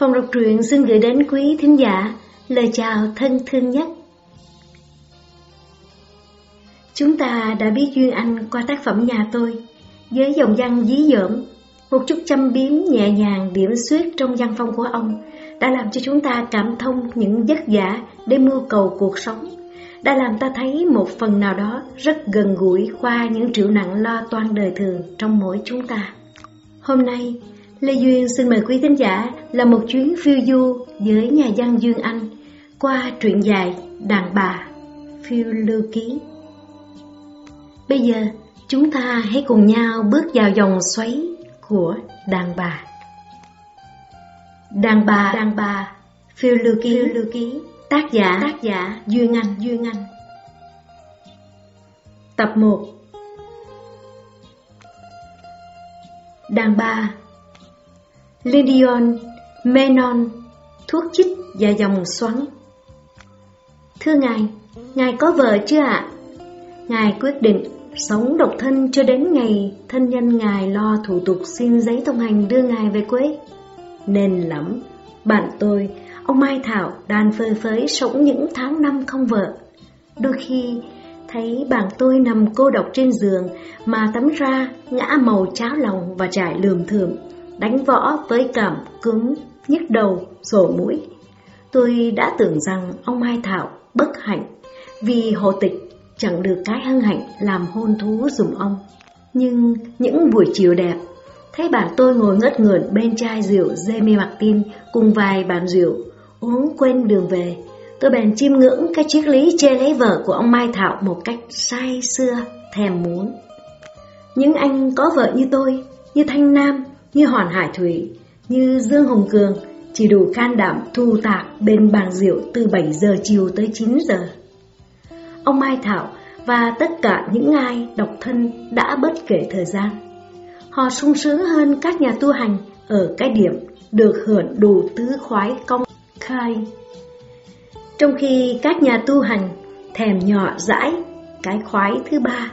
Phòng đọc truyện xin gửi đến quý thính giả lời chào thân thương nhất. Chúng ta đã biết Duyên Anh qua tác phẩm nhà tôi, với dòng văn dí dỏm, một chút châm biếm nhẹ nhàng điểm xuyết trong văn phong của ông đã làm cho chúng ta cảm thông những giấc giả để mưu cầu cuộc sống, đã làm ta thấy một phần nào đó rất gần gũi qua những triệu nặng lo toan đời thường trong mỗi chúng ta. Hôm nay, Lê Duyên xin mời quý thính giả là một chuyến phiêu du với nhà văn Duyên Anh qua truyện dài Đàn bà phiêu lưu ký. Bây giờ, chúng ta hãy cùng nhau bước vào vòng xoáy của đàn bà. Đàn bà, đàn bà, phiêu lưu ký, phiêu lưu ký, tác giả, tác giả Duyên Anh, Duyên Anh. Tập 1 Đàn bà Lydion, Menon, thuốc chích và dòng xoắn. Thưa ngài, ngài có vợ chưa ạ? Ngài quyết định sống độc thân cho đến ngày thân nhân ngài lo thủ tục xin giấy thông hành đưa ngài về quê. Nên lắm, bạn tôi, ông Mai Thảo đàn phơi phới sống những tháng năm không vợ. Đôi khi thấy bạn tôi nằm cô độc trên giường mà tắm ra ngã màu cháo lòng và trải lườm thườm đánh võ với cảm cứng, nhức đầu, sổ mũi. Tôi đã tưởng rằng ông Mai Thảo bất hạnh vì hồ tịch chẳng được cái hân hạnh làm hôn thú dùng ông. Nhưng những buổi chiều đẹp, thấy bạn tôi ngồi ngất ngưỡng bên chai rượu Jamie Martin cùng vài bàn rượu, uống quên đường về. Tôi bèn chiêm ngưỡng cái triết lý chê lấy vợ của ông Mai Thảo một cách say xưa, thèm muốn. Những anh có vợ như tôi, như Thanh Nam, như Hoàn Hải Thủy, như Dương Hồng Cường, chỉ đủ can đảm thu tạc bên bàn rượu từ 7 giờ chiều tới 9 giờ. Ông Mai Thảo và tất cả những ai độc thân đã bất kể thời gian. Họ sung sướng hơn các nhà tu hành ở cái điểm được hưởng đủ tứ khoái công khai. Trong khi các nhà tu hành thèm nhỏ dãi cái khoái thứ ba,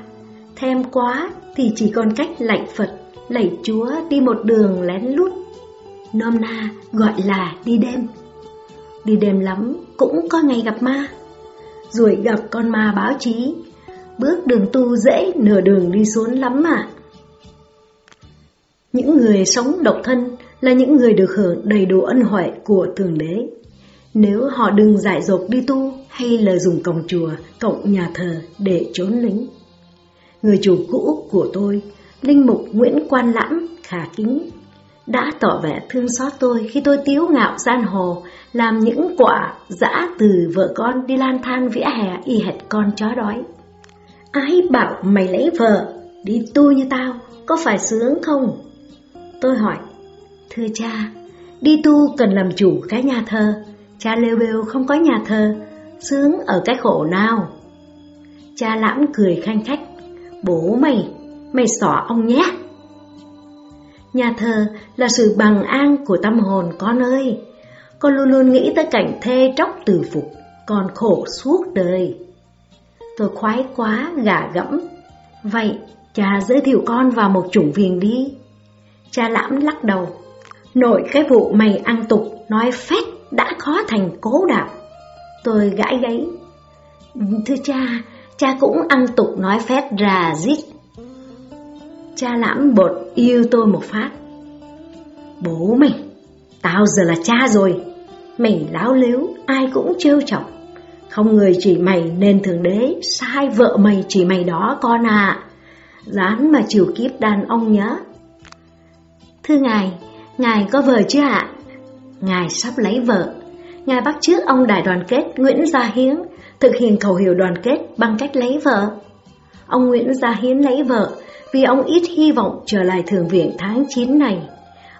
thèm quá thì chỉ còn cách lạnh Phật lạy Chúa đi một đường lén lút, nôm na gọi là đi đêm. Đi đêm lắm cũng có ngày gặp ma, rồi gặp con ma báo chí, bước đường tu dễ nửa đường đi xuống lắm mà. Những người sống độc thân là những người được hưởng đầy đủ ân huệ của Thượng Đế. Nếu họ đừng dại dột đi tu hay là dùng cổng chùa, cổng nhà thờ để trốn lính. Người chủ cũ của tôi Linh mục Nguyễn Quan Lãm khả kính đã tỏ vẻ thương xót tôi khi tôi tiếu ngạo gian hồ, làm những quả dã từ vợ con đi lang thang vỉa hè y hệt con chó đói. Ai bảo mày lấy vợ, đi tu như tao, có phải sướng không? Tôi hỏi, thưa cha, đi tu cần làm chủ cái nhà thờ, cha lêu bêu không có nhà thờ, sướng ở cái khổ nào? Cha lãm cười khanh khách, bố mày mày xỏ ông nhé. Nhà thờ là sự bằng an của tâm hồn con ơi. Con luôn luôn nghĩ tới cảnh thê tróc từ phục, còn khổ suốt đời. Tôi khoái quá, gà gẫm. Vậy, cha giới thiệu con vào một chủng viền đi. Cha lãm lắc đầu. Nội cái vụ mày ăn tục, nói phét đã khó thành cố đạo. Tôi gãi gáy. Thưa cha, cha cũng ăn tục nói phét rà rít Cha lãm bột yêu tôi một phát. Bố mày, Tao giờ là cha rồi. Mày láo liếu Ai cũng trêu chọc. Không người chỉ mày nên thường đế, Sai vợ mày chỉ mày đó, con à. Dán mà chiều kiếp đàn ông nhớ. Thưa ngài Ngài có vợ chưa ạ? Ngài sắp lấy vợ. Ngài bắt trước ông đại đoàn kết Nguyễn Gia Hiến Thực hiện khẩu hiệu đoàn kết bằng cách lấy vợ. Ông Nguyễn Gia Hiến lấy vợ vì ông ít hy vọng trở lại thường viện tháng 9 này.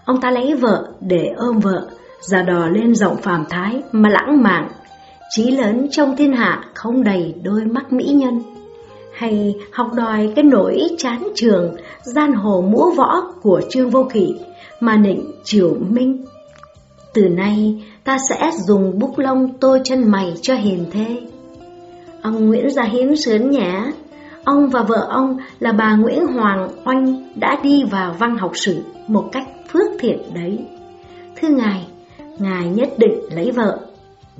Ông ta lấy vợ để ôm vợ, ra đò lên giọng phàm thái mà lãng mạn, trí lớn trong thiên hạ không đầy đôi mắt mỹ nhân. Hay học đòi cái nỗi chán trường, gian hồ múa võ của Trương Vô Kỵ mà nịnh triều minh. Từ nay ta sẽ dùng bút lông tô chân mày cho hiền thê. Ông Nguyễn Gia Hiến sướng nhã, Ông và vợ ông là bà Nguyễn Hoàng Oanh đã đi vào văn học sử một cách phước thiện đấy. Thưa Ngài, Ngài nhất định lấy vợ.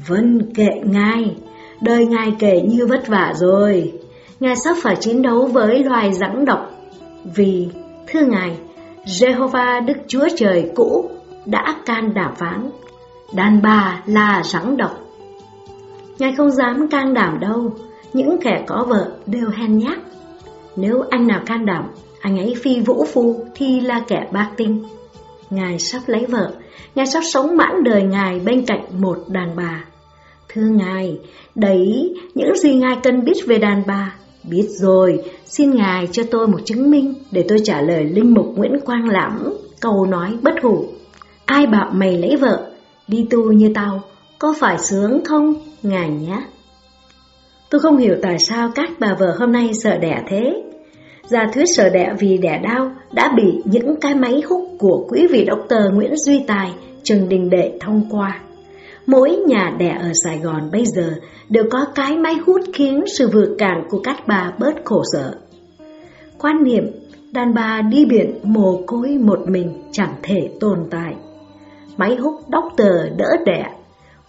Vâng, kệ ngài, đời ngài kể như vất vả rồi. Ngài sắp phải chiến đấu với loài rắn độc. Vì, thưa ngài, Jehovah Đức Chúa Trời cũ đã can đảm phán, đàn bà là rắn độc. Ngài không dám can đảm đâu, những kẻ có vợ đều hèn nhát. Nếu anh nào can đảm, anh ấy phi vũ phu thì là kẻ bạc tinh. Ngài sắp lấy vợ, Ngài sắp sống mãn đời Ngài bên cạnh một đàn bà. Thưa Ngài, đấy những gì Ngài cần biết về đàn bà. Biết rồi, xin Ngài cho tôi một chứng minh để tôi trả lời Linh Mục Nguyễn Quang Lãm, câu nói bất hủ. Ai bảo mày lấy vợ, đi tu như tao, có phải sướng không, Ngài nhé? Tôi không hiểu tại sao các bà vợ hôm nay sợ đẻ thế. Giả thuyết sợ đẻ vì đẻ đau đã bị những cái máy hút của quý vị đốc tờ Nguyễn Duy Tài, Trần Đình Đệ thông qua. Mỗi nhà đẻ ở Sài Gòn bây giờ đều có cái máy hút khiến sự vượt cản của các bà bớt khổ sở. Quan niệm đàn bà đi biển mồ côi một mình chẳng thể tồn tại. Máy hút đốc tờ đỡ đẻ,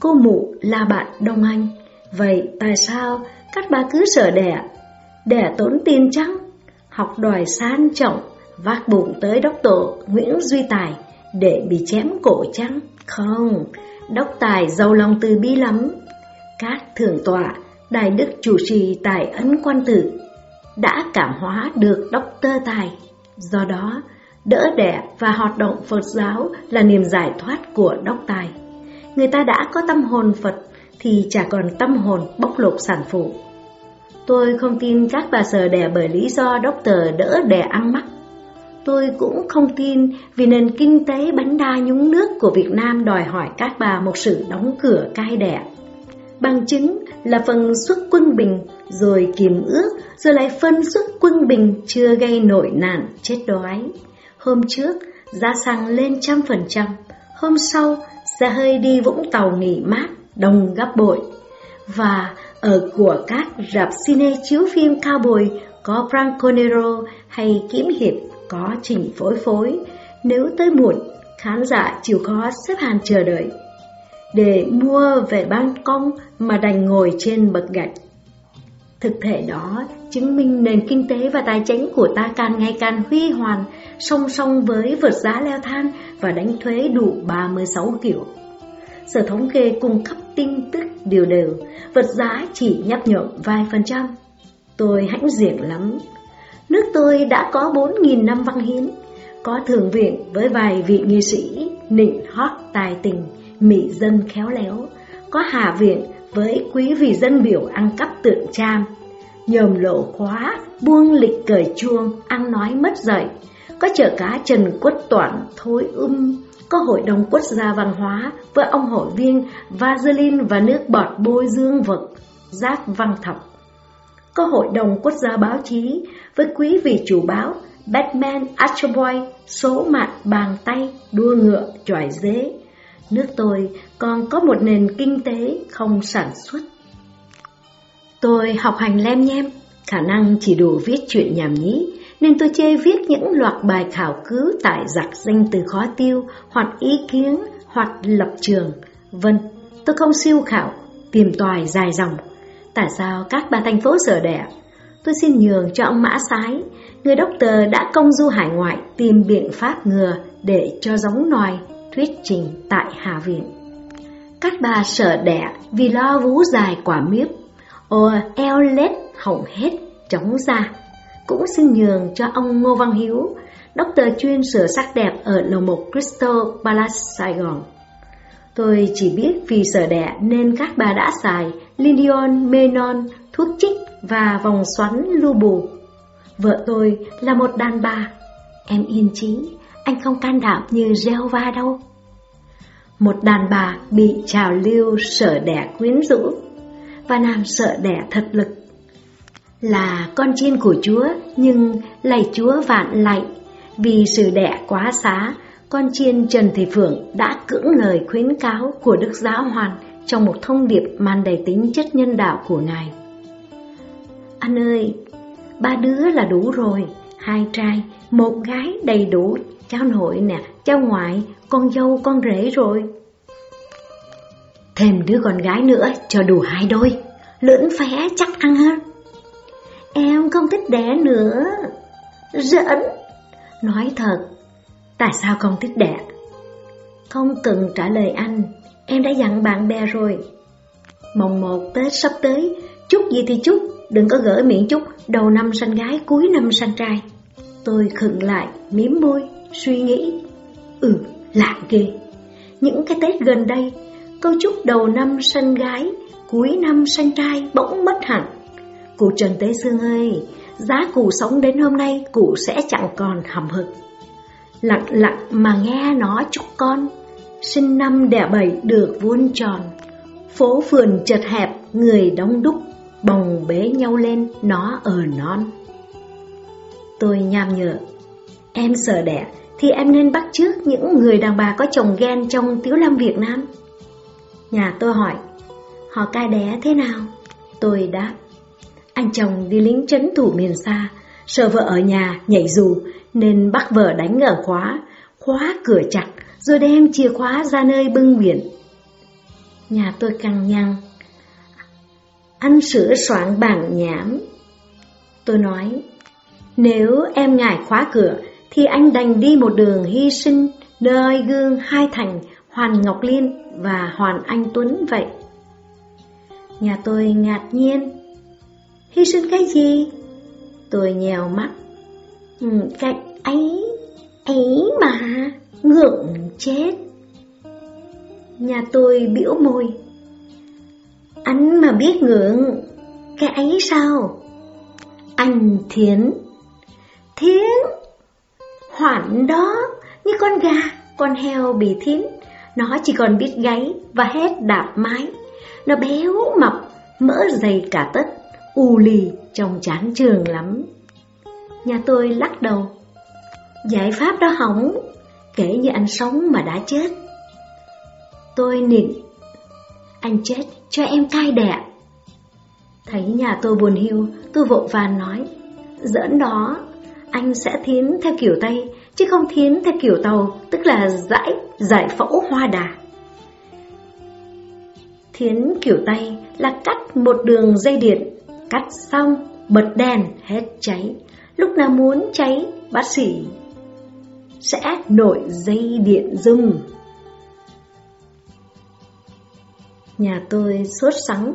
cô mụ là bạn Đông Anh. Vậy tại sao các bà cứ sợ đẻ? Đẻ tốn tiền chăng? Học đòi san trọng, vác bụng tới đốc tổ Nguyễn Duy Tài để bị chém cổ chăng? Không, đốc tài giàu lòng từ bi lắm. Các thượng tọa, đại đức chủ trì tại ấn quan tử đã cảm hóa được đốc tơ tài. Do đó, đỡ đẻ và hoạt động Phật giáo là niềm giải thoát của đốc tài. Người ta đã có tâm hồn Phật thì chả còn tâm hồn bóc lột sản phụ. Tôi không tin các bà sờ đẻ bởi lý do đốc tờ đỡ đẻ ăn mắc. Tôi cũng không tin vì nền kinh tế bánh đa nhúng nước của Việt Nam đòi hỏi các bà một sự đóng cửa cai đẻ. Bằng chứng là phần xuất quân bình, rồi kiềm ước, rồi lại phân xuất quân bình chưa gây nổi nạn chết đói. Hôm trước, giá xăng lên trăm phần trăm, hôm sau, xe hơi đi Vũng Tàu nghỉ mát, đồng gấp bội. Và ở của các rạp cine chiếu phim cao bồi có Franco Nero hay Kiếm Hiệp có trình phối phối, nếu tới muộn, khán giả chịu khó xếp hàng chờ đợi. Để mua về ban công mà đành ngồi trên bậc gạch. Thực thể đó chứng minh nền kinh tế và tài chính của ta càng ngày càng huy hoàn, song song với vượt giá leo thang và đánh thuế đủ 36 kiểu. Sở thống kê cung cấp tin tức đều đều, vật giá chỉ nhấp nhộm vài phần trăm. Tôi hãnh diện lắm, Nước tôi đã có 4.000 năm văn hiến, có thường viện với vài vị nghị sĩ nịnh hót tài tình, mỹ dân khéo léo, có hạ viện với quý vị dân biểu ăn cắp tượng trang, nhòm lộ khóa, buông lịch cởi chuông, ăn nói mất dạy, có chợ cá Trần Quất Toản Thối Um, có hội đồng quốc gia văn hóa với ông hội viên Vaseline và nước bọt bôi dương vật, giác văn thọc có hội đồng quốc gia báo chí với quý vị chủ báo Batman Archerboy số mạng, bàn tay đua ngựa chọi dế. Nước tôi còn có một nền kinh tế không sản xuất. Tôi học hành lem nhem, khả năng chỉ đủ viết chuyện nhảm nhí, nên tôi chê viết những loạt bài khảo cứu tại giặc danh từ khó tiêu, hoặc ý kiến, hoặc lập trường. vân. tôi không siêu khảo, tìm tòi dài dòng, Tại sao các bà thành phố sở đẻ? Tôi xin nhường cho ông Mã Sái, người đốc tờ đã công du hải ngoại tìm biện pháp ngừa để cho giống nòi thuyết trình tại Hà Viện. Các bà sợ đẻ vì lo vú dài quả miếp, ồ eo lết hỏng hết chống ra. Cũng xin nhường cho ông Ngô Văn Hiếu, đốc tờ chuyên sửa sắc đẹp ở lầu một Crystal Palace Sài Gòn. Tôi chỉ biết vì sợ đẻ nên các bà đã xài Lindion Menon, thuốc chích và vòng xoắn lưu bù. Vợ tôi là một đàn bà. Em yên chí, anh không can đảm như Jehovah đâu. Một đàn bà bị trào lưu sợ đẻ quyến rũ và nam sợ đẻ thật lực. Là con chiên của Chúa nhưng lạy Chúa vạn lạy vì sự đẻ quá xá con chiên Trần Thị Phượng đã cưỡng lời khuyến cáo của Đức Giáo hoàng trong một thông điệp mang đầy tính chất nhân đạo của Ngài. Anh ơi, ba đứa là đủ rồi, hai trai, một gái đầy đủ, cháu nội nè, cháu ngoại, con dâu, con rể rồi. Thêm đứa con gái nữa cho đủ hai đôi, lưỡng phé chắc ăn hơn. Em không thích đẻ nữa. Giỡn. Nói thật, tại sao không thích đẻ? Không cần trả lời anh, em đã dặn bạn bè rồi. Mồng một Tết sắp tới, chúc gì thì chúc, đừng có gỡ miệng chúc đầu năm sanh gái cuối năm sanh trai. Tôi khựng lại, miếm môi, suy nghĩ. Ừ, lạ ghê. Những cái Tết gần đây, câu chúc đầu năm sanh gái, cuối năm sanh trai bỗng mất hẳn. Cụ Trần Tế Sương ơi, giá cụ sống đến hôm nay cụ sẽ chẳng còn hầm hực. Lặng lặng mà nghe nó chúc con, sinh năm đẻ bảy được vuông tròn. Phố phường chật hẹp, người đông đúc, bồng bế nhau lên, nó ở non. Tôi nham nhở, em sợ đẻ thì em nên bắt chước những người đàn bà có chồng ghen trong Tiếu Lâm Việt Nam. Nhà tôi hỏi, họ cai đẻ thế nào? Tôi đáp, anh chồng đi lính trấn thủ miền xa, sợ vợ ở nhà nhảy dù nên bắt vợ đánh ở khóa, khóa cửa chặt rồi đem chìa khóa ra nơi bưng biển. Nhà tôi căng nhăn, anh sửa soạn bảng nhảm. Tôi nói, nếu em ngại khóa cửa thì anh đành đi một đường hy sinh nơi gương hai thành Hoàn Ngọc Liên và Hoàn Anh Tuấn vậy. Nhà tôi ngạc nhiên. Hy sinh cái gì? Tôi nhèo mắt. Ừ, cái ấy, ấy mà, ngượng chết. Nhà tôi biểu môi. Anh mà biết ngượng, cái ấy sao? Anh Thiến. Thiến, hoạn đó, như con gà, con heo bị thiến. Nó chỉ còn biết gáy và hết đạp mái. Nó béo mập, mỡ dày cả tất, u lì trong chán trường lắm. Nhà tôi lắc đầu. Giải pháp đó hỏng, kể như anh sống mà đã chết. Tôi nịnh, anh chết cho em cai đẻ. Thấy nhà tôi buồn hiu, tôi vội vàng nói, giỡn đó, anh sẽ thiến theo kiểu Tây, chứ không thiến theo kiểu Tàu, tức là giải, giải phẫu hoa đà. Thiến kiểu Tây là cắt một đường dây điện, cắt xong, bật đèn, hết cháy. Lúc nào muốn cháy, bác sĩ sẽ đổi dây điện dùng. Nhà tôi sốt sắng.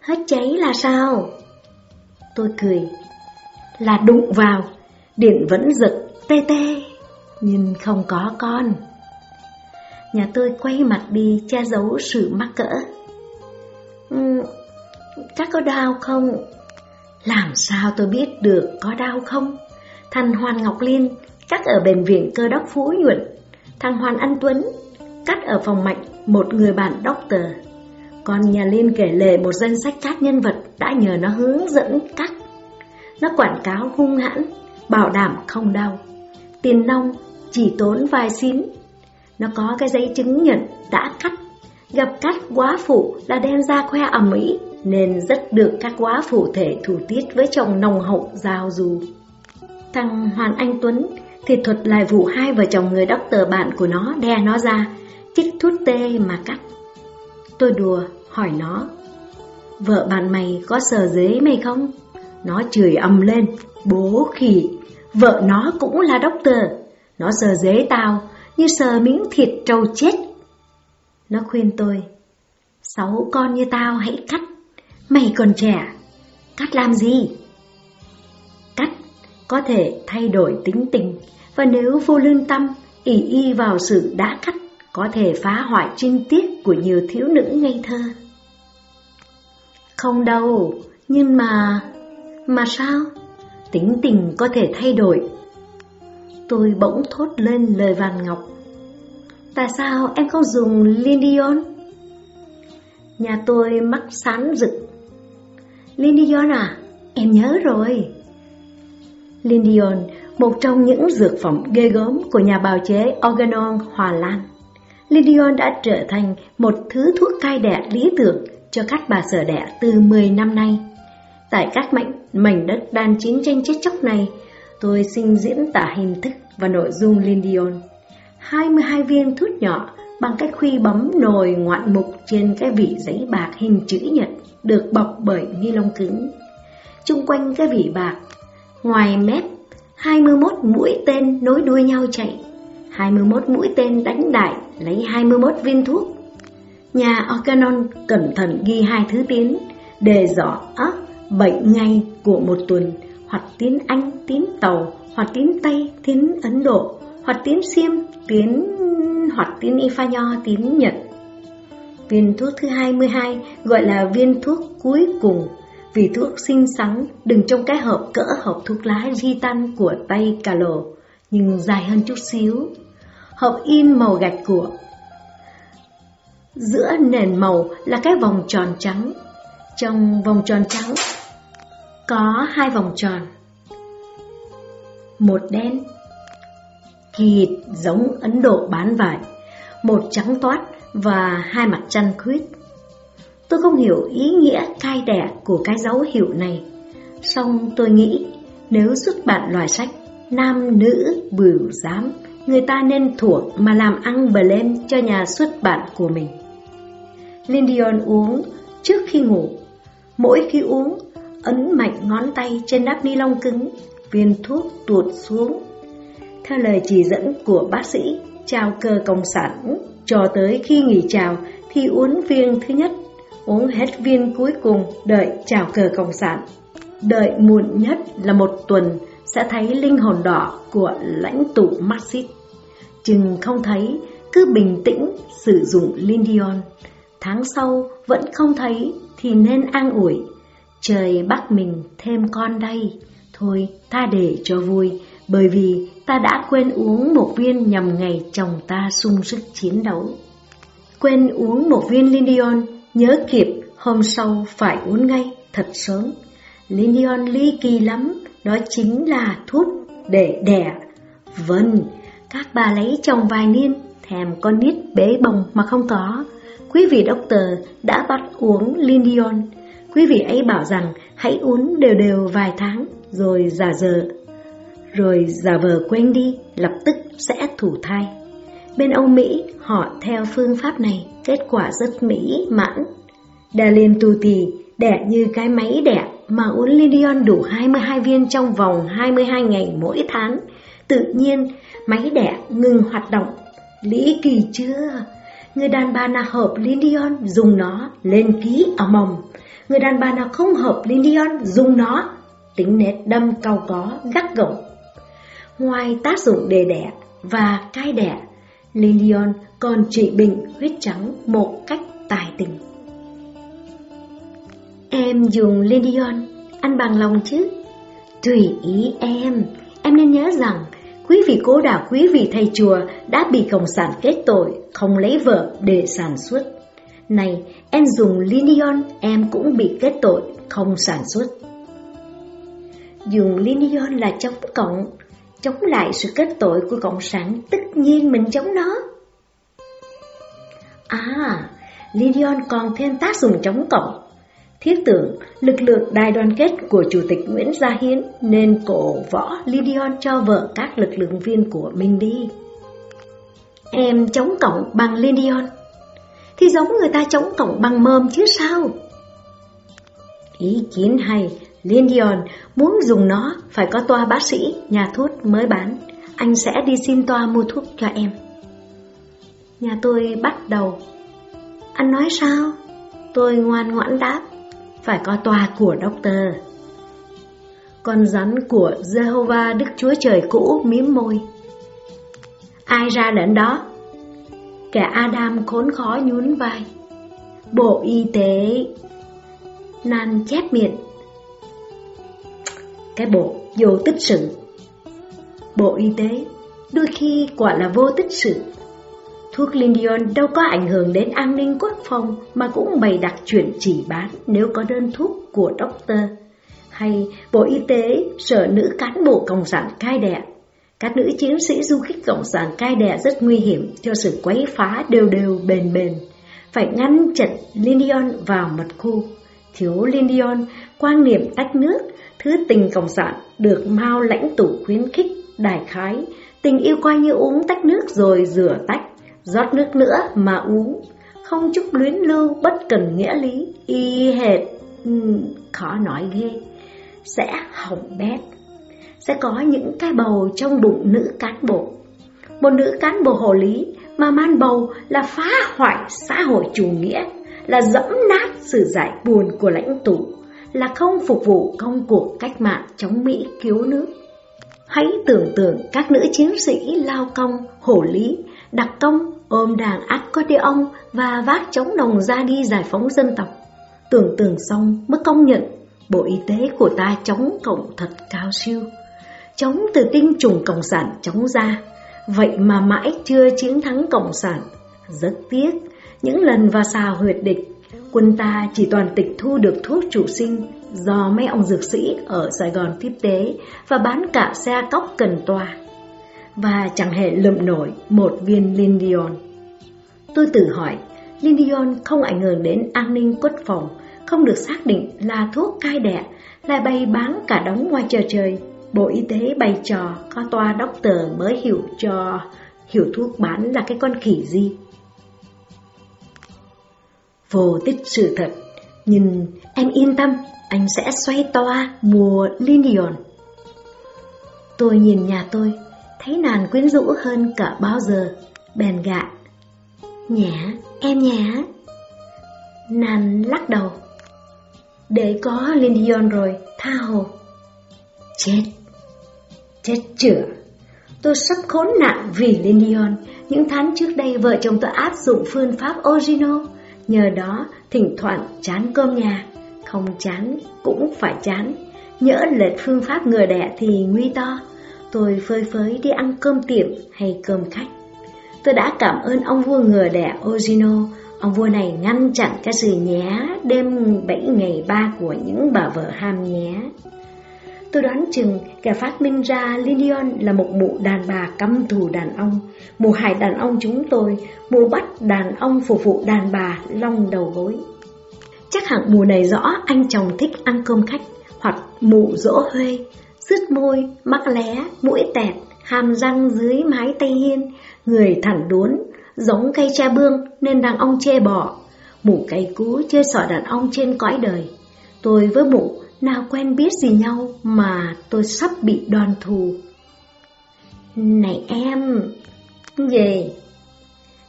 Hết cháy là sao? Tôi cười. Là đụng vào, điện vẫn giật tê tê, nhưng không có con. Nhà tôi quay mặt đi che giấu sự mắc cỡ. Ừ, các có đau không? Làm sao tôi biết được có đau không? Thanh Hoàn Ngọc Liên cắt ở bệnh viện cơ đốc Phú Nhuận. Thằng Hoàn Anh Tuấn cắt ở phòng mạch một người bạn doctor. Còn nhà Liên kể lệ một danh sách các nhân vật đã nhờ nó hướng dẫn cắt. Nó quảng cáo hung hãn, bảo đảm không đau. Tiền nông chỉ tốn vài xín, Nó có cái giấy chứng nhận đã cắt. Gặp cắt quá phụ là đem ra khoe ẩm ý, nên rất được các quá phụ thể thủ tiết với chồng nồng hậu giao du. Thằng Hoàn Anh Tuấn thì thuật lại vụ hai vợ chồng người doctor bạn của nó đe nó ra, chích thuốc tê mà cắt. Tôi đùa, hỏi nó, vợ bạn mày có sờ dế mày không? Nó chửi ầm lên, bố khỉ, vợ nó cũng là doctor, nó sờ dế tao như sờ miếng thịt trâu chết. Nó khuyên tôi, sáu con như tao hãy cắt, mày còn trẻ, cắt làm gì? Cắt có thể thay đổi tính tình, và nếu vô lương tâm, ỷ y vào sự đã cắt, có thể phá hoại trinh tiết của nhiều thiếu nữ ngây thơ. Không đâu, nhưng mà... Mà sao? Tính tình có thể thay đổi. Tôi bỗng thốt lên lời vàng ngọc. Tại sao em không dùng Lindion? Nhà tôi mắt sáng rực. Lindion à? Em nhớ rồi. Lindion, một trong những dược phẩm ghê gớm của nhà bào chế Organon Hòa Lan. Lindion đã trở thành một thứ thuốc cai đẻ lý tưởng cho các bà sở đẻ từ 10 năm nay. Tại các mảnh, mảnh đất đan chiến tranh chết chóc này, tôi xin diễn tả hình thức và nội dung Lindion. 22 viên thuốc nhỏ bằng cách khuy bấm nồi ngoạn mục trên cái vỉ giấy bạc hình chữ nhật được bọc bởi ni lông cứng. Trung quanh cái vỉ bạc, ngoài mép, 21 mũi tên nối đuôi nhau chạy. 21 mũi tên đánh đại lấy 21 viên thuốc. Nhà Organon cẩn thận ghi hai thứ tiếng, đề rõ ấp bệnh ngay của một tuần, hoặc tiếng Anh, tiếng Tàu, hoặc tiếng Tây, tiếng Ấn Độ, hoặc tiếng Xiêm, tiếng hoặc tiếng Ifa Nho, tiếng Nhật. Viên thuốc thứ 22 gọi là viên thuốc cuối cùng, vì thuốc xinh xắn đừng trong cái hộp cỡ hộp thuốc lá Gitan của tay cà lồ, nhưng dài hơn chút xíu. Hộp in màu gạch của Giữa nền màu là cái vòng tròn trắng. Trong vòng tròn trắng có hai vòng tròn. Một đen, thịt giống Ấn Độ bán vải, một trắng toát và hai mặt trăng khuyết. Tôi không hiểu ý nghĩa cai đẻ của cái dấu hiệu này. song tôi nghĩ nếu xuất bản loại sách nam nữ bửu giám, người ta nên thuộc mà làm ăn bờ lên cho nhà xuất bản của mình. Lindion uống trước khi ngủ. Mỗi khi uống, ấn mạnh ngón tay trên đáp ni lông cứng, viên thuốc tuột xuống. Theo lời chỉ dẫn của bác sĩ, chào cơ cộng sản, cho tới khi nghỉ chào thì uống viên thứ nhất, uống hết viên cuối cùng đợi chào cờ cộng sản. Đợi muộn nhất là một tuần sẽ thấy linh hồn đỏ của lãnh tụ Marxist. Chừng không thấy, cứ bình tĩnh sử dụng Lindion. Tháng sau vẫn không thấy thì nên an ủi. Trời bắt mình thêm con đây. Thôi ta để cho vui, bởi vì ta đã quên uống một viên nhằm ngày chồng ta sung sức chiến đấu. Quên uống một viên Lindion, nhớ kịp hôm sau phải uống ngay, thật sớm. Lindion ly kỳ lắm, đó chính là thuốc để đẻ. Vâng, các bà lấy chồng vài niên, thèm con nít bế bồng mà không có. Quý vị doctor đã bắt uống Lindion. Quý vị ấy bảo rằng hãy uống đều đều vài tháng, rồi giả dờ. Rồi giả vờ quên đi, lập tức sẽ thủ thai. Bên Âu Mỹ, họ theo phương pháp này, kết quả rất mỹ mãn. Đà liên tu đẻ như cái máy đẻ mà uống lydion đủ 22 viên trong vòng 22 ngày mỗi tháng. Tự nhiên, máy đẻ ngừng hoạt động. Lý kỳ chưa? Người đàn bà nào hợp lydion dùng nó lên ký ở mồng. Người đàn bà nào không hợp lydion dùng nó tính nét đâm cao có gắt gỏng. Ngoài tác dụng đề đẻ và cai đẻ, Lilion còn trị bệnh huyết trắng một cách tài tình. Em dùng Lilion, anh bằng lòng chứ? Tùy ý em, em nên nhớ rằng quý vị cố đạo quý vị thầy chùa đã bị cộng sản kết tội, không lấy vợ để sản xuất. Này, em dùng linion, em cũng bị kết tội, không sản xuất. Dùng linion là chống cộng, chống lại sự kết tội của Cộng sản, tất nhiên mình chống nó. À, Lydion còn thêm tác dụng chống cộng. Thiết tưởng lực lượng đài đoàn kết của Chủ tịch Nguyễn Gia Hiến nên cổ võ Lydion cho vợ các lực lượng viên của mình đi. Em chống cộng bằng Lydion, thì giống người ta chống cộng bằng mơm chứ sao? Ý kiến hay, Lindion muốn dùng nó phải có toa bác sĩ, nhà thuốc mới bán. Anh sẽ đi xin toa mua thuốc cho em. Nhà tôi bắt đầu. Anh nói sao? Tôi ngoan ngoãn đáp phải có toa của Doctor. Con rắn của Jehovah Đức Chúa Trời cũ miếm môi. Ai ra đến đó? Kẻ Adam khốn khó nhún vai. Bộ y tế Nan chép miệng cái bộ vô tích sự Bộ y tế Đôi khi quả là vô tích sự Thuốc Lindion đâu có ảnh hưởng đến an ninh quốc phòng mà cũng bày đặt chuyển chỉ bán nếu có đơn thuốc của doctor. Hay Bộ Y tế, Sở Nữ Cán Bộ Cộng sản cai đẻ. Các nữ chiến sĩ du kích Cộng sản cai đẻ rất nguy hiểm cho sự quấy phá đều đều bền bền. Phải ngăn chặn Lindion vào mật khu. Thiếu Lindion, quan niệm tách nước, thứ tình Cộng sản được Mao lãnh tụ khuyến khích, đại khái, tình yêu coi như uống tách nước rồi rửa tách rót nước nữa mà uống, không chút luyến lưu bất cần nghĩa lý, y hệt, ừ, khó nói ghê, sẽ hỏng bét. Sẽ có những cái bầu trong bụng nữ cán bộ. Một nữ cán bộ hồ lý mà man bầu là phá hoại xã hội chủ nghĩa, là dẫm nát sự giải buồn của lãnh tụ, là không phục vụ công cuộc cách mạng chống Mỹ cứu nước. Hãy tưởng tượng các nữ chiến sĩ lao công, hổ lý, đặc công, ôm đàn accordion và vác chống đồng ra đi giải phóng dân tộc. Tưởng tượng xong mới công nhận Bộ Y tế của ta chống cộng thật cao siêu. Chống từ tinh trùng cộng sản chống ra. Vậy mà mãi chưa chiến thắng cộng sản. Rất tiếc, những lần vào xào huyệt địch, quân ta chỉ toàn tịch thu được thuốc chủ sinh do mấy ông dược sĩ ở Sài Gòn tiếp tế và bán cả xe cóc cần toa. Và chẳng hề lượm nổi một viên Lindion. Tôi tự hỏi, Lindion không ảnh hưởng đến an ninh quốc phòng, không được xác định là thuốc cai đẻ, lại bày bán cả đống ngoài trời trời. Bộ Y tế bày trò, có toa doctor mới hiểu cho hiểu thuốc bán là cái con khỉ gì. Vô tích sự thật, nhưng em yên tâm, anh sẽ xoay toa mùa Lindion. Tôi nhìn nhà tôi, thấy nàng quyến rũ hơn cả bao giờ, bèn gạ. Nhã, em nhã. Nàng lắc đầu. Để có Lindion rồi, tha hồ. Chết, chết chữa. Tôi sắp khốn nạn vì Lindion. Những tháng trước đây vợ chồng tôi áp dụng phương pháp Orino. Nhờ đó, thỉnh thoảng chán cơm nhà. Không chán, cũng phải chán. Nhỡ lệch phương pháp ngừa đẻ thì nguy to. Tôi phơi phới đi ăn cơm tiệm hay cơm khách. Tôi đã cảm ơn ông vua ngừa đẻ Ozino. Ông vua này ngăn chặn cái sự nhé đêm bảy ngày ba của những bà vợ ham nhé. Tôi đoán chừng kẻ phát minh ra Lilion là một mụ đàn bà căm thù đàn ông, mụ hại đàn ông chúng tôi, mụ bắt đàn ông phục vụ đàn bà long đầu gối. Chắc hẳn mụ này rõ anh chồng thích ăn cơm khách, hoặc mụ dỗ huê, rứt môi, mắc lé, mũi tẹt, hàm răng dưới mái tay hiên, người thẳng đuốn, giống cây cha bương nên đàn ông chê bỏ. Mụ cây cú chơi sọ đàn ông trên cõi đời. Tôi với mụ nào quen biết gì nhau mà tôi sắp bị đoàn thù. Này em, về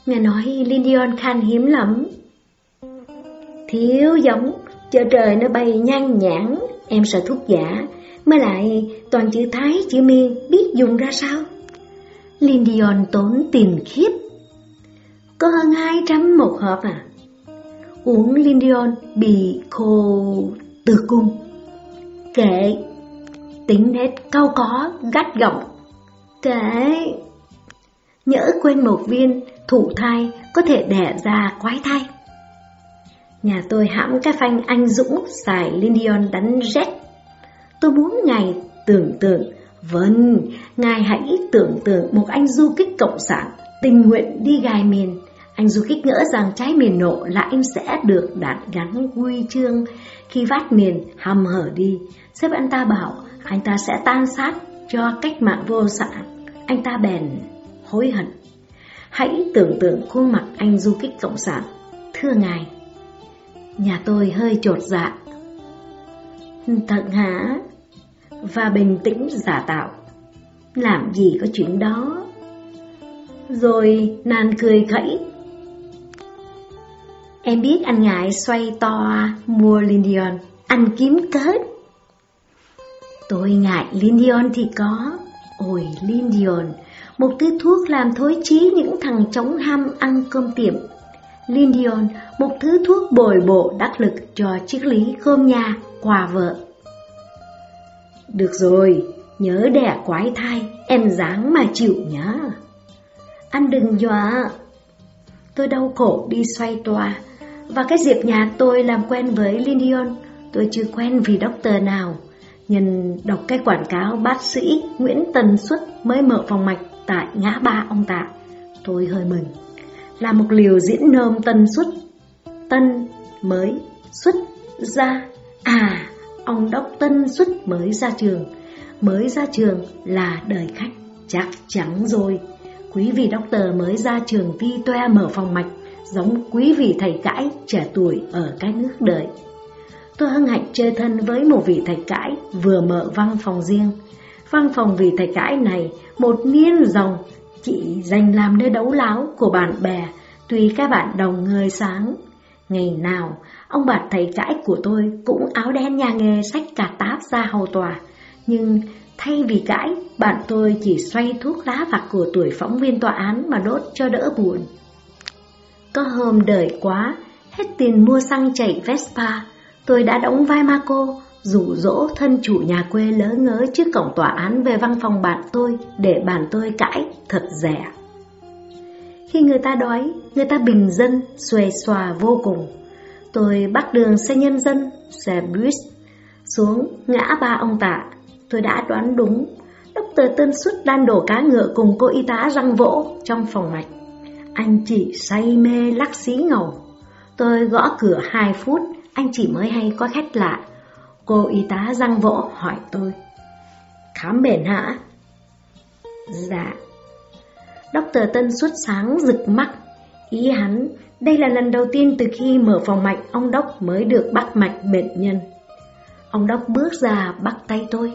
Nghe nói Lindion khan hiếm lắm. Thiếu giống, chợ trời nó bay nhanh nhãn, em sợ thuốc giả, mới lại toàn chữ Thái, chữ Miên biết dùng ra sao. Lindion tốn tiền khiếp. Có hơn 200 một hộp à? Uống Lindion bị khô từ cung. Kệ, tính nết cao có, gắt gỏng. Kệ, nhỡ quên một viên thủ thai có thể đẻ ra quái thai. Nhà tôi hãm cái phanh anh Dũng xài Lindion đánh rét. Tôi muốn ngài tưởng tượng, vâng, ngài hãy tưởng tượng một anh du kích cộng sản tình nguyện đi gài miền. Anh du kích ngỡ rằng trái miền nộ là anh sẽ được đạt gắn huy chương khi vát miền hầm hở đi. Sếp anh ta bảo anh ta sẽ tan sát cho cách mạng vô sản. Anh ta bèn hối hận. Hãy tưởng tượng khuôn mặt anh du kích cộng sản. Thưa ngài, nhà tôi hơi trột dạ. Thật hả? Và bình tĩnh giả tạo. Làm gì có chuyện đó? Rồi nàng cười khẩy. Em biết anh ngại xoay to mua Lindion, anh kiếm cớ Tôi ngại Lindion thì có. Ôi Lindion, một thứ thuốc làm thối trí những thằng chống ham ăn cơm tiệm. Lindion, một thứ thuốc bồi bổ đắc lực cho triết lý cơm nhà, quà vợ. Được rồi, nhớ đẻ quái thai, em dáng mà chịu nhá. Anh đừng dọa. Tôi đau khổ đi xoay tòa, và cái dịp nhà tôi làm quen với Lindion, tôi chưa quen vì doctor nào. Nhân đọc cái quảng cáo bác sĩ Nguyễn Tần Xuất mới mở phòng mạch tại ngã ba ông Tạ. Tôi hơi mừng. Là một liều diễn nôm Tân Xuất. Tân mới xuất ra. À, ông đốc Tân Xuất mới ra trường. Mới ra trường là đời khách. Chắc chắn rồi. Quý vị doctor mới ra trường ti toe mở phòng mạch, giống quý vị thầy cãi trẻ tuổi ở cái nước đời. Tôi hân hạnh chơi thân với một vị thầy cãi vừa mở văn phòng riêng. Văn phòng vị thầy cãi này một niên dòng chỉ dành làm nơi đấu láo của bạn bè, tùy các bạn đồng người sáng. Ngày nào, ông bà thầy cãi của tôi cũng áo đen nhà nghề sách cả táp ra hầu tòa. Nhưng thay vì cãi, bạn tôi chỉ xoay thuốc lá vặt của tuổi phóng viên tòa án mà đốt cho đỡ buồn. Có hôm đợi quá, hết tiền mua xăng chạy Vespa, tôi đã đóng vai ma cô, rủ rỗ thân chủ nhà quê lỡ ngớ trước cổng tòa án về văn phòng bạn tôi để bạn tôi cãi thật rẻ. Khi người ta đói, người ta bình dân, xuề xòa vô cùng. Tôi bắt đường xe nhân dân, xe bus, xuống ngã ba ông tạ. Tôi đã đoán đúng, Dr. Tân Xuất đang đổ cá ngựa cùng cô y tá răng vỗ trong phòng mạch. Anh chị say mê lắc xí ngầu. Tôi gõ cửa hai phút, anh chỉ mới hay có khách lạ. Cô y tá răng vỗ hỏi tôi. Khám bệnh hả? Dạ. Doctor Tân suốt sáng rực mắt. Ý hắn, đây là lần đầu tiên từ khi mở phòng mạch ông Đốc mới được bắt mạch bệnh nhân. Ông Đốc bước ra bắt tay tôi.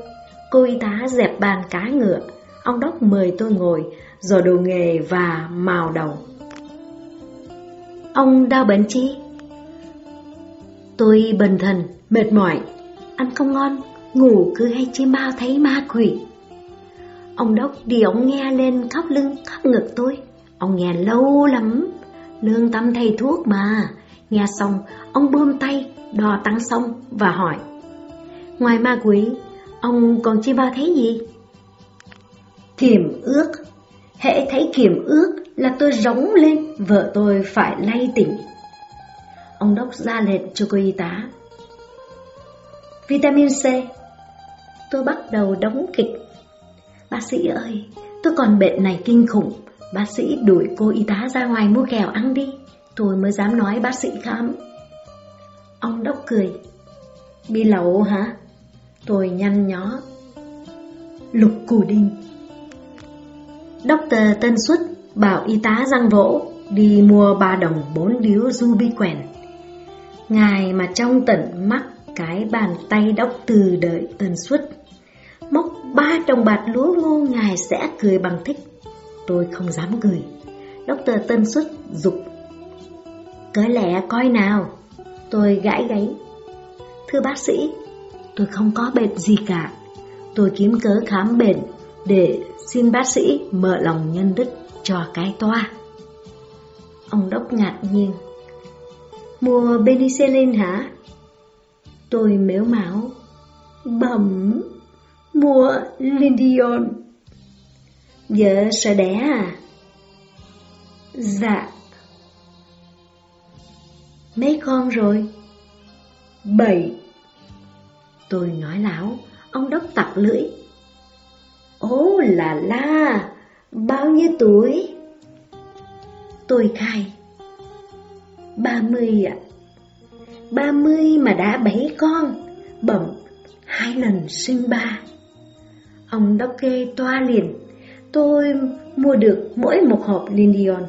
Cô y tá dẹp bàn cá ngựa. Ông Đốc mời tôi ngồi, rồi đồ nghề và màu đầu. Ông đau bệnh chi? Tôi bần thần, mệt mỏi, ăn không ngon, ngủ cứ hay chim bao thấy ma quỷ. Ông Đốc đi ông nghe lên khóc lưng khóc ngực tôi, ông nghe lâu lắm, lương tâm thầy thuốc mà. Nghe xong, ông bơm tay, đo tăng xong và hỏi. Ngoài ma quỷ, ông còn chim bao thấy gì? Kiềm ước, hễ thấy kiềm ước là tôi rống lên, vợ tôi phải lay tỉnh. Ông Đốc ra lệnh cho cô y tá. Vitamin C Tôi bắt đầu đóng kịch. Bác sĩ ơi, tôi còn bệnh này kinh khủng. Bác sĩ đuổi cô y tá ra ngoài mua kẹo ăn đi. Tôi mới dám nói bác sĩ khám. Ông Đốc cười. Bị lẩu hả? Tôi nhăn nhó. Lục củ đinh. Doctor Tân Xuất bảo y tá răng vỗ đi mua ba đồng bốn điếu ruby quèn. Ngài mà trong tận mắt cái bàn tay đốc từ đợi tần suất. Móc ba đồng bạt lúa ngô ngài sẽ cười bằng thích. Tôi không dám cười. Đốc tờ tân suất dục. Cởi lẽ coi nào. Tôi gãi gáy. Thưa bác sĩ, tôi không có bệnh gì cả. Tôi kiếm cớ khám bệnh để xin bác sĩ mở lòng nhân đức cho cái toa. Ông đốc ngạc nhiên. Mua penicillin hả? Tôi mếu máu. Bẩm, mua Lindion. Vợ sợ đẻ à? Dạ. Mấy con rồi? Bảy. Tôi nói láo, ông đốc tặc lưỡi. Ố là la, bao nhiêu tuổi? Tôi khai. Ba mươi ạ. Ba mươi mà đã bảy con, bẩm, hai lần sinh ba. Ông đốc kê toa liền, tôi mua được mỗi một hộp Lindion.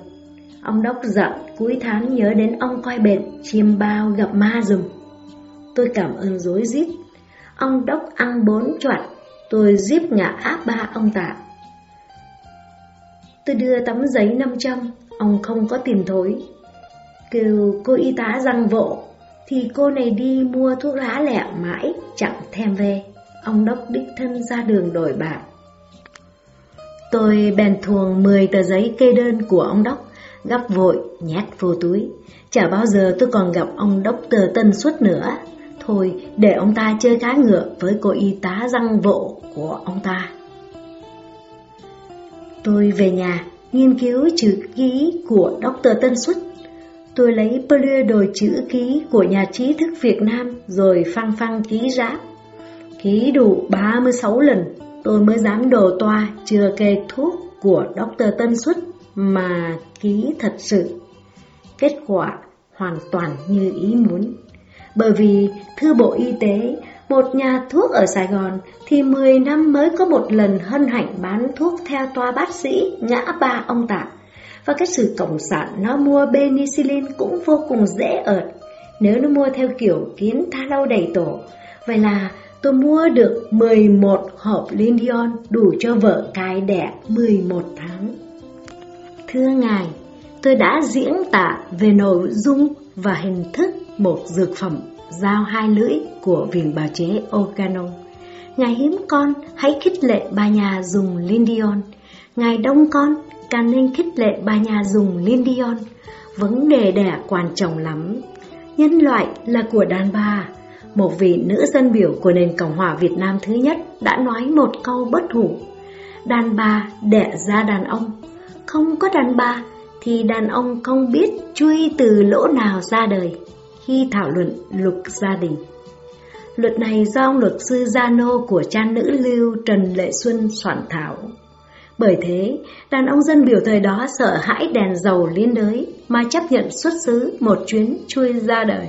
Ông đốc giận cuối tháng nhớ đến ông coi bệnh, chiêm bao gặp ma rừng. Tôi cảm ơn dối rít Ông đốc ăn bốn choặt, tôi giếp ngã áp ba ông tạ. Tôi đưa tấm giấy 500, ông không có tiền thối. Kêu cô y tá răng vộ, thì cô này đi mua thuốc lá lẹ mãi, chẳng thèm về. Ông đốc đích thân ra đường đổi bạc. Tôi bèn thuồng 10 tờ giấy kê đơn của ông đốc, gấp vội, nhét vô túi. Chả bao giờ tôi còn gặp ông đốc tờ tân suốt nữa. Thôi, để ông ta chơi cá ngựa với cô y tá răng vộ của ông ta. Tôi về nhà, nghiên cứu chữ ký của Dr. Tân Xuất. Tôi lấy plưa đồ chữ ký của nhà trí thức Việt Nam rồi phăng phăng ký ráp. Ký đủ 36 lần, tôi mới dám đổ toa chưa kê thuốc của Dr. Tân Xuất mà ký thật sự. Kết quả hoàn toàn như ý muốn. Bởi vì thư Bộ Y tế Một nhà thuốc ở Sài Gòn thì 10 năm mới có một lần hân hạnh bán thuốc theo toa bác sĩ ngã ba ông tạ. Và cái sự cộng sản nó mua penicillin cũng vô cùng dễ ợt nếu nó mua theo kiểu kiến tha lâu đầy tổ. Vậy là tôi mua được 11 hộp Lindion đủ cho vợ cái đẻ 11 tháng. Thưa ngài, tôi đã diễn tả về nội dung và hình thức một dược phẩm dao hai lưỡi của viện bào chế Organo. Ngài hiếm con, hãy khích lệ bà nhà dùng Lindion. Ngài đông con, càng nên khích lệ bà nhà dùng Lindion. Vấn đề đẻ quan trọng lắm. Nhân loại là của đàn bà. Một vị nữ dân biểu của nền Cộng hòa Việt Nam thứ nhất đã nói một câu bất hủ. Đàn bà đẻ ra đàn ông. Không có đàn bà thì đàn ông không biết chui từ lỗ nào ra đời khi thảo luận luật gia đình. Luật này do ông luật sư gia nô của cha nữ lưu Trần Lệ Xuân soạn thảo. Bởi thế, đàn ông dân biểu thời đó sợ hãi đèn dầu liên đới mà chấp nhận xuất xứ một chuyến chui ra đời.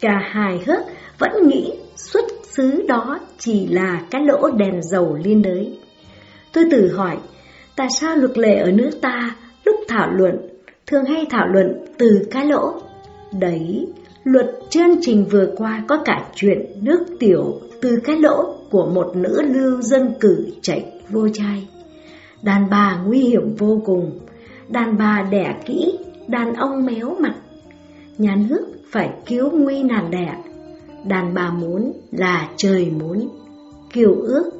Cả hài hước vẫn nghĩ xuất xứ đó chỉ là cái lỗ đèn dầu liên đới. Tôi tự hỏi, tại sao luật lệ ở nước ta lúc thảo luận thường hay thảo luận từ cái lỗ? Đấy, luật chương trình vừa qua có cả chuyện nước tiểu từ cái lỗ của một nữ lưu dân cử chạy vô chai Đàn bà nguy hiểm vô cùng, đàn bà đẻ kỹ, đàn ông méo mặt. Nhà nước phải cứu nguy nàn đẻ, đàn bà muốn là trời muốn. Kiều ước,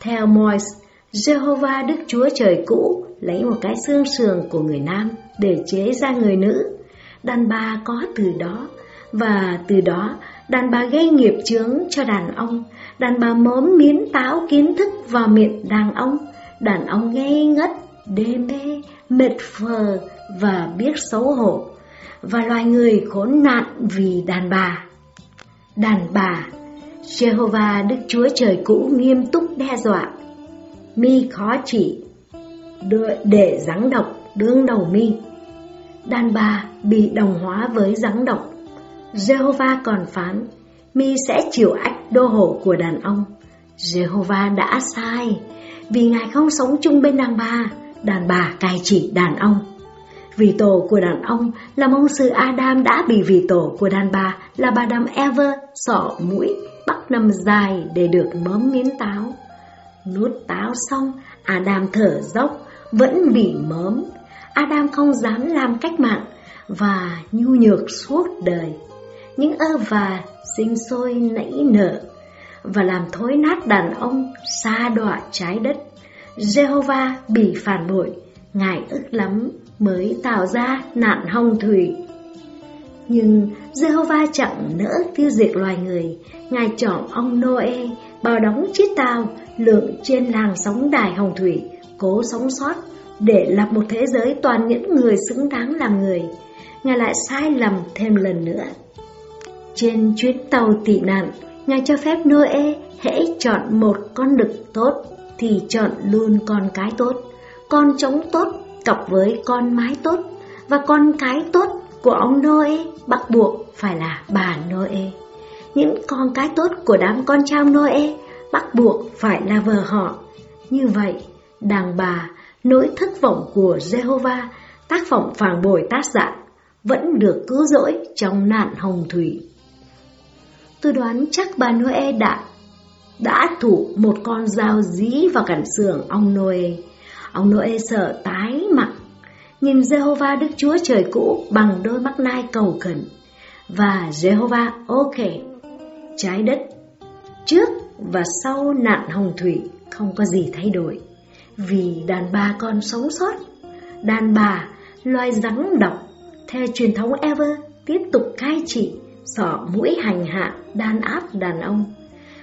theo Moise, Jehovah Đức Chúa Trời cũ lấy một cái xương sườn của người nam để chế ra người nữ. Đàn bà có từ đó, và từ đó đàn bà gây nghiệp chướng cho đàn ông. Đàn bà mớm miến táo kiến thức vào miệng đàn ông. Đàn ông ngây ngất, đê mê, mệt phờ và biết xấu hổ. Và loài người khốn nạn vì đàn bà. Đàn bà, Jehovah Đức Chúa Trời cũ nghiêm túc đe dọa. Mi khó chỉ, để rắn độc đương đầu mi. Đàn bà bị đồng hóa với rắn độc. Jehovah còn phán, mi sẽ chịu ách đô hộ của đàn ông. Jehovah đã sai, vì Ngài không sống chung bên đàn bà, đàn bà cai trị đàn ông. Vì tổ của đàn ông là mong sư Adam đã bị vì tổ của đàn bà là bà đàm Ever sọ mũi bắt nằm dài để được mớm miếng táo. Nuốt táo xong, Adam thở dốc, vẫn bị mớm. Adam không dám làm cách mạng và nhu nhược suốt đời. Những ơ và sinh sôi nảy nở và làm thối nát đàn ông xa đọa trái đất. Jehovah bị phản bội, ngài ức lắm mới tạo ra nạn hồng thủy. Nhưng Jehovah chẳng nỡ tiêu diệt loài người, ngài chọn ông Noe bao đóng chiếc tàu lượn trên làng sóng đài hồng thủy, cố sống sót để lập một thế giới toàn những người xứng đáng làm người. Ngài lại sai lầm thêm lần nữa. Trên chuyến tàu tị nạn, Ngài cho phép Noe hãy chọn một con đực tốt thì chọn luôn con cái tốt, con trống tốt cặp với con mái tốt và con cái tốt của ông Noe bắt buộc phải là bà Noe. Những con cái tốt của đám con trao Noe bắt buộc phải là vợ họ. Như vậy, đàn bà, nỗi thất vọng của Jehovah, tác phẩm phản bội tác giả, vẫn được cứu rỗi trong nạn hồng thủy. Tôi đoán chắc bà Noe đã đã thủ một con dao dí vào cản sườn ông Noe. Ông Noe sợ tái mặt, nhìn Jehovah Đức Chúa Trời cũ bằng đôi mắt nai cầu khẩn. Và Jehovah ok, trái đất, trước và sau nạn hồng thủy không có gì thay đổi. Vì đàn bà còn sống sót, đàn bà, loài rắn độc, theo truyền thống Ever tiếp tục cai trị, sọ mũi hành hạ, đàn áp đàn ông.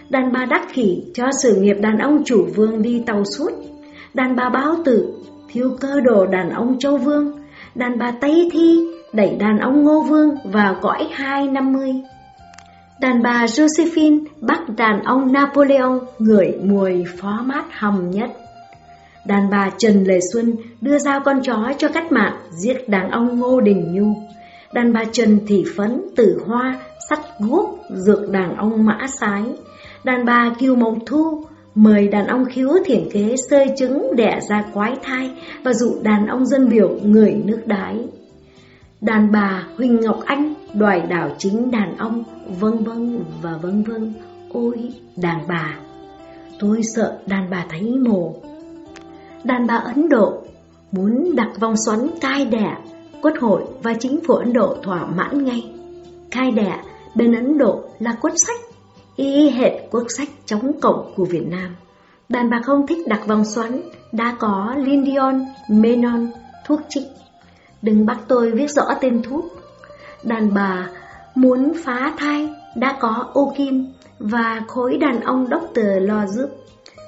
Đàn bà đắc khỉ cho sự nghiệp đàn ông chủ vương đi tàu suốt. Đàn bà báo tử thiếu cơ đồ đàn ông châu vương. Đàn bà Tây Thi đẩy đàn ông ngô vương vào cõi hai năm mươi. Đàn bà Josephine bắt đàn ông Napoleon ngửi mùi phó mát hầm nhất. Đàn bà Trần Lệ Xuân đưa dao con chó cho cách mạng giết đàn ông Ngô Đình Nhu đàn bà Trần Thị Phấn, Tử Hoa, Sắt Guốc, Dược đàn ông Mã Sái, đàn bà Kiều Mộng Thu, mời đàn ông khiếu thiển kế sơi trứng đẻ ra quái thai và dụ đàn ông dân biểu người nước đái. Đàn bà Huỳnh Ngọc Anh đòi đảo chính đàn ông, vân vân và vân vân. Ôi, đàn bà! Tôi sợ đàn bà thấy mồ. Đàn bà Ấn Độ muốn đặt vòng xoắn cai đẻ, quốc hội và chính phủ Ấn Độ thỏa mãn ngay. Khai đẻ bên Ấn Độ là quốc sách, y hệt quốc sách chống cộng của Việt Nam. Đàn bà không thích đặt vòng xoắn, đã có Lindion, Menon, thuốc trích. Đừng bắt tôi viết rõ tên thuốc. Đàn bà muốn phá thai, đã có ô kim và khối đàn ông doctor lo giúp.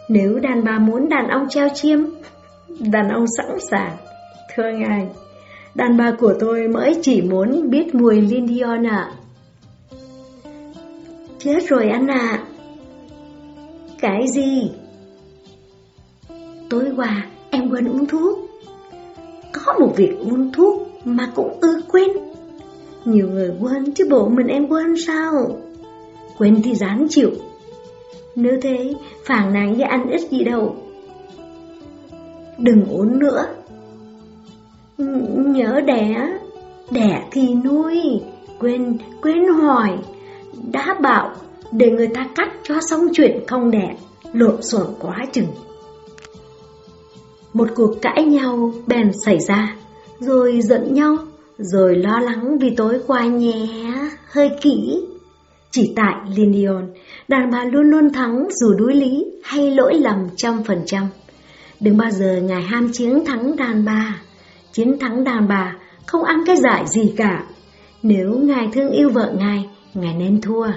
Nếu đàn bà muốn đàn ông treo chiêm, đàn ông sẵn sàng. Thưa ngài, đàn bà của tôi mới chỉ muốn biết mùi Lindion ạ. Chết rồi anh ạ. Cái gì? Tối qua em quên uống thuốc. Có một việc uống thuốc mà cũng ư quên. Nhiều người quên chứ bộ mình em quên sao? Quên thì dám chịu. Nếu thế, phản nàn với anh ít gì đâu. Đừng uống nữa. Nhớ đẻ, đẻ thì nuôi, quên, quên hỏi. Đã bảo để người ta cắt cho xong chuyện không đẻ, lộn xộn quá chừng. Một cuộc cãi nhau bèn xảy ra, rồi giận nhau, rồi lo lắng vì tối qua nhé, hơi kỹ. Chỉ tại Lindion, đàn bà luôn luôn thắng dù đối lý hay lỗi lầm trăm phần trăm. Đừng bao giờ ngài ham chiến thắng đàn bà. Chiến thắng đàn bà không ăn cái giải gì cả. Nếu ngài thương yêu vợ ngài, ngài nên thua.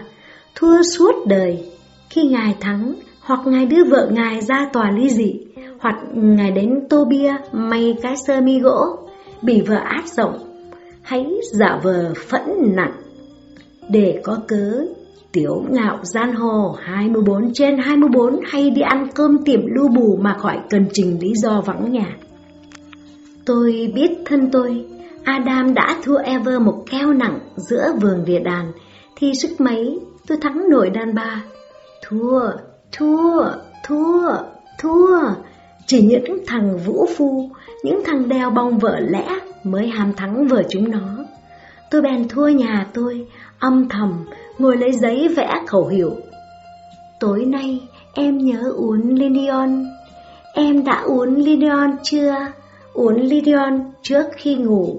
Thua suốt đời. Khi ngài thắng, hoặc ngài đưa vợ ngài ra tòa ly dị, hoặc ngài đến tô bia may cái sơ mi gỗ, bị vợ áp rộng, hãy giả vờ phẫn nặng. Để có cớ Tiểu ngạo gian hồ 24 trên 24 hay đi ăn cơm tiệm lưu bù mà khỏi cần trình lý do vắng nhà. Tôi biết thân tôi, Adam đã thua Ever một keo nặng giữa vườn địa đàn, thì sức mấy tôi thắng nổi đàn bà. Thua, thua, thua, thua. Chỉ những thằng vũ phu, những thằng đeo bong vợ lẽ mới ham thắng vợ chúng nó. Tôi bèn thua nhà tôi, âm thầm, ngồi lấy giấy vẽ khẩu hiệu. Tối nay em nhớ uống Lidion. Em đã uống Lidion chưa? Uống Lidion trước khi ngủ.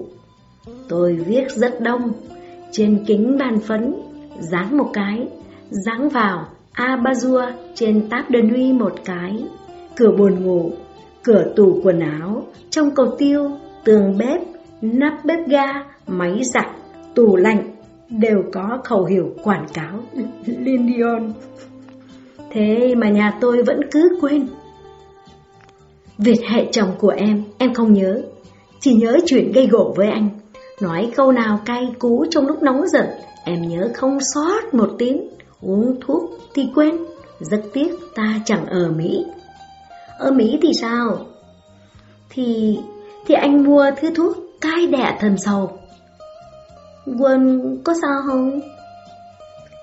Tôi viết rất đông, trên kính bàn phấn, dán một cái, dán vào Abazua trên táp đơn huy một cái, cửa buồn ngủ, cửa tủ quần áo, trong cầu tiêu, tường bếp, nắp bếp ga, máy giặt, tủ lạnh, đều có khẩu hiệu quảng cáo Lindion. Thế mà nhà tôi vẫn cứ quên. Việc hệ chồng của em, em không nhớ. Chỉ nhớ chuyện gây gỗ với anh. Nói câu nào cay cú trong lúc nóng giận, em nhớ không sót một tiếng. Uống thuốc thì quên, rất tiếc ta chẳng ở Mỹ. Ở Mỹ thì sao? Thì thì anh mua thứ thuốc cai đẻ thần sầu Quên có sao không?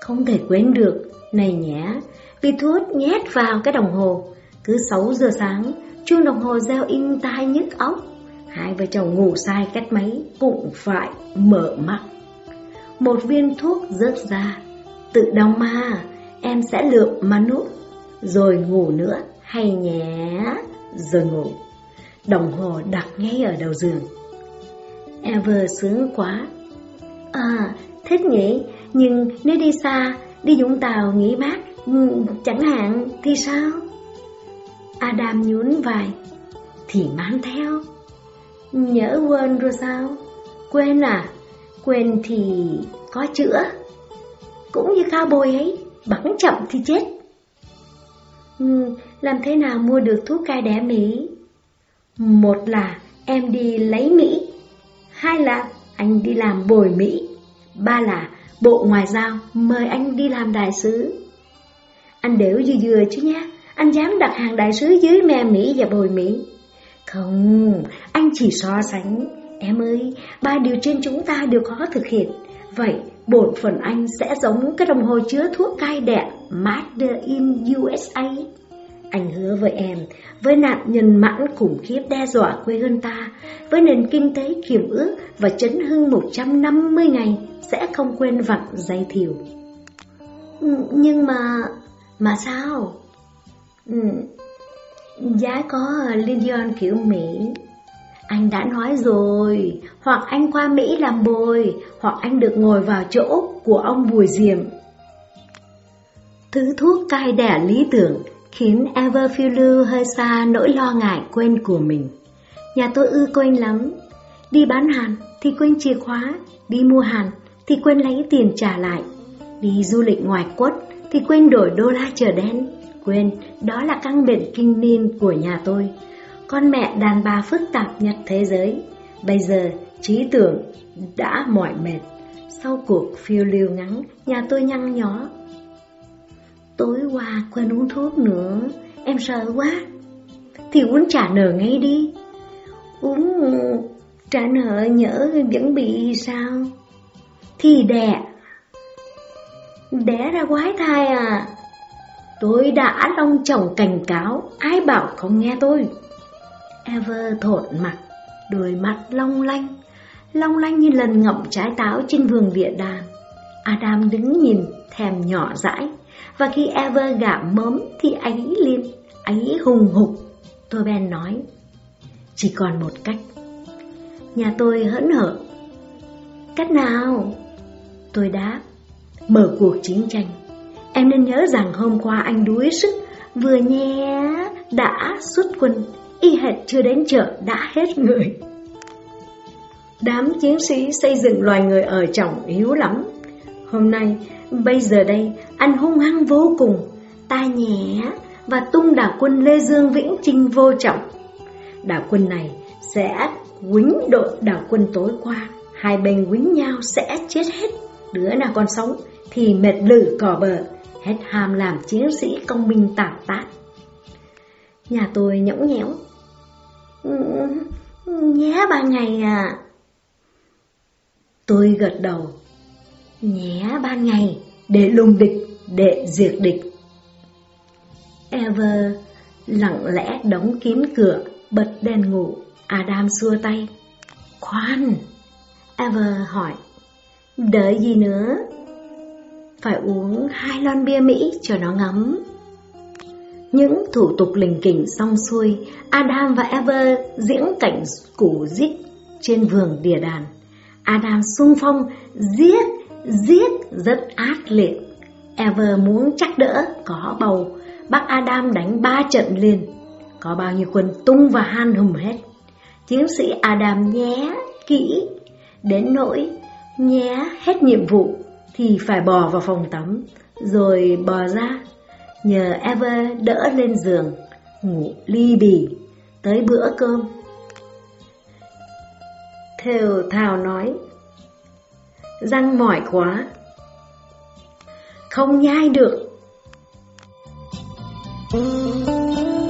Không thể quên được, này nhé, vì thuốc nhét vào cái đồng hồ. Cứ 6 giờ sáng, chuông đồng hồ reo in tai nhức óc. Hai vợ chồng ngủ sai cách mấy cũng phải mở mắt. Một viên thuốc rớt ra, tự đau ma, em sẽ lượm mà nút, rồi ngủ nữa, hay nhé, rồi ngủ. Đồng hồ đặt ngay ở đầu giường. Ever sướng quá, À, thích nhỉ, nhưng nếu đi xa, đi Vũng Tàu nghỉ mát, ừ, chẳng hạn thì sao? Adam nhún vai, thì mang theo. Nhớ quên rồi sao? Quên à? Quên thì có chữa. Cũng như cao bồi ấy, bắn chậm thì chết. Ừ, làm thế nào mua được thuốc cai đẻ Mỹ? Một là em đi lấy Mỹ, hai là anh đi làm bồi Mỹ. Ba là Bộ Ngoại giao mời anh đi làm đại sứ. Anh đều dừa dừa chứ nhá, anh dám đặt hàng đại sứ dưới me Mỹ và bồi Mỹ. Không, anh chỉ so sánh, Em ơi, ba điều trên chúng ta đều có thực hiện. Vậy, bổn phần anh sẽ giống cái đồng hồ chứa thuốc cai đẻ Made in USA. Anh hứa với em, với nạn nhân mãn khủng khiếp đe dọa quê hương ta, với nền kinh tế kiềm ước và chấn hưng 150 ngày, sẽ không quên vặn dây thiều. Ừ, nhưng mà... mà sao? Ừ, giá có Lydion kiểu Mỹ. Anh đã nói rồi, hoặc anh qua Mỹ làm bồi, hoặc anh được ngồi vào chỗ của ông Bùi Diệm. Thứ thuốc cai đẻ lý tưởng khiến Ever hơi xa nỗi lo ngại quên của mình. Nhà tôi ư quên lắm, đi bán hàng thì quên chìa khóa, đi mua hàng thì quên lấy tiền trả lại, đi du lịch ngoài quất thì quên đổi đô la chờ đen, quên đó là căn bệnh kinh niên của nhà tôi. Con mẹ đàn bà phức tạp nhất thế giới, bây giờ trí tưởng đã mỏi mệt. Sau cuộc phiêu lưu ngắn, nhà tôi nhăn nhó Tối qua quên uống thuốc nữa, em sợ quá. Thì uống trả nợ ngay đi. Uống ừ, trả nợ nhỡ vẫn bị sao? Thì đẻ. Đẻ ra quái thai à? Tôi đã long trọng cảnh cáo, ai bảo không nghe tôi. Ever thột mặt, đôi mắt long lanh, long lanh như lần ngậm trái táo trên vườn địa đàng. Adam đứng nhìn, thèm nhỏ dãi, và khi Ever gạm mớm thì ấy lên ấy hùng hục. Tôi bèn nói, chỉ còn một cách. Nhà tôi hỡn hở. Cách nào? Tôi đáp, mở cuộc chiến tranh. Em nên nhớ rằng hôm qua anh đuối sức, vừa nhé, đã xuất quân, y hệt chưa đến chợ đã hết người. Đám chiến sĩ xây dựng loài người ở trọng yếu lắm. Hôm nay, bây giờ đây, anh hung hăng vô cùng, ta nhẹ và tung đảo quân Lê Dương Vĩnh Trinh vô trọng. Đảo quân này sẽ quýnh đội đảo quân tối qua, hai bên quýnh nhau sẽ chết hết, đứa nào còn sống thì mệt lử cỏ bờ, hết ham làm chiến sĩ công minh tảo tạn Nhà tôi nhõng nhẽo. Ừ, nhé ba ngày à. Tôi gật đầu. Nhé ban ngày, để lùng địch, để diệt địch. Ever lặng lẽ đóng kín cửa, bật đèn ngủ. Adam xua tay. Khoan! Ever hỏi. Đợi gì nữa? Phải uống hai lon bia Mỹ cho nó ngấm. Những thủ tục lình kỉnh xong xuôi, Adam và Ever diễn cảnh củ giết trên vườn địa đàn. Adam sung phong, giết, giết rất ác liệt. Ever muốn chắc đỡ, có bầu, bác Adam đánh ba trận liền. Có bao nhiêu quân tung và han hùm hết. Chiến sĩ Adam nhé, kỹ, đến nỗi nhé hết nhiệm vụ thì phải bò vào phòng tắm, rồi bò ra, nhờ Ever đỡ lên giường, ngủ ly bì, tới bữa cơm. Thều thào nói, răng mỏi quá, không nhai được. Thank you.